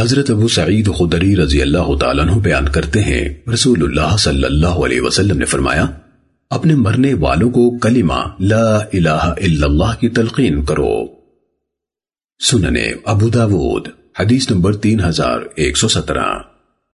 حضرت ابو سعید خدری رضی اللہ تعالیٰ عنہ بیان کرتے ہیں، رسول اللہ صلی اللہ علیہ وسلم نے فرمایا، اپنے مرنے والوں کو کلمہ لا الہ الا اللہ کی تلقین کرو۔ سننے ابو داود، حدیث نمبر تین ہزار ایک سو سترہ۔